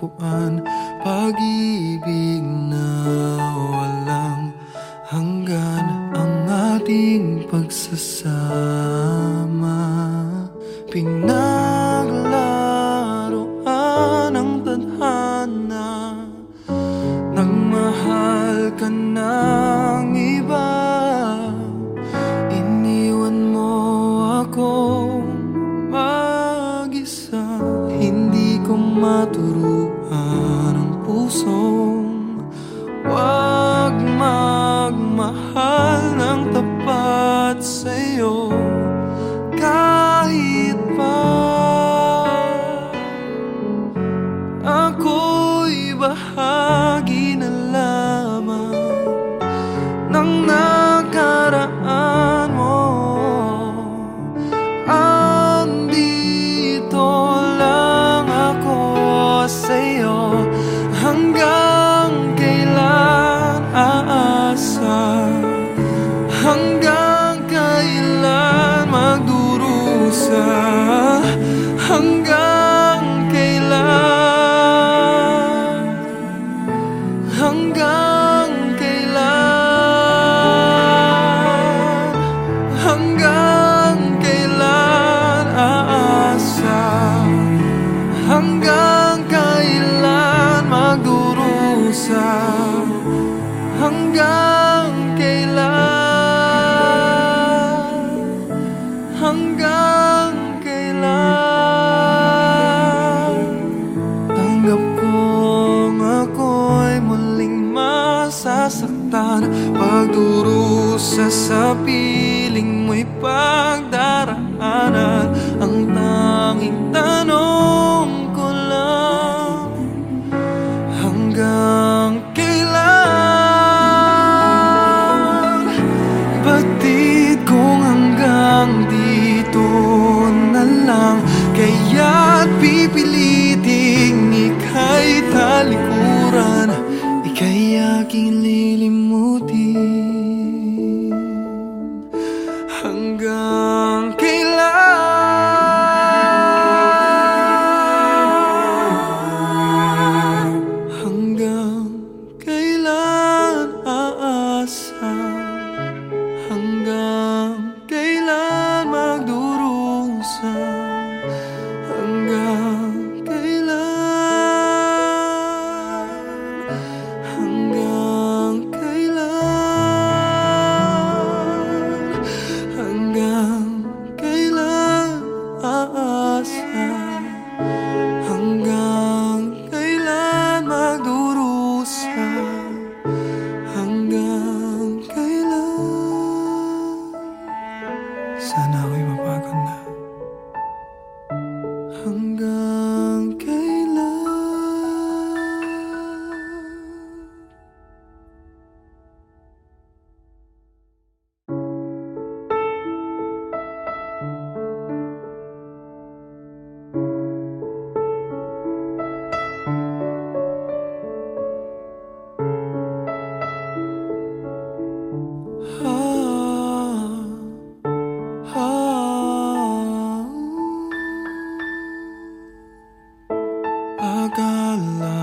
tagpuan Pag-ibig na walang hanggan Ang ating pagsasama. Pinaglaruan ang tadhana Nang mahal ka ng iba Iniwan mo ako mag-isa. Hindi ko maturo maturuan ang pusong Huwag magmahal ng tapat sa'yo Hanggang kailan? Hanggang kailan aasa? Hanggang kailan magdurusa Hanggang Pagdurusa sa piling mo'y pagdaraanan. Ang tanging tanong ko lang Hanggang kailan? Batid kong hanggang dito na lang? Kaya't pipiliting 朋友 한강 Love.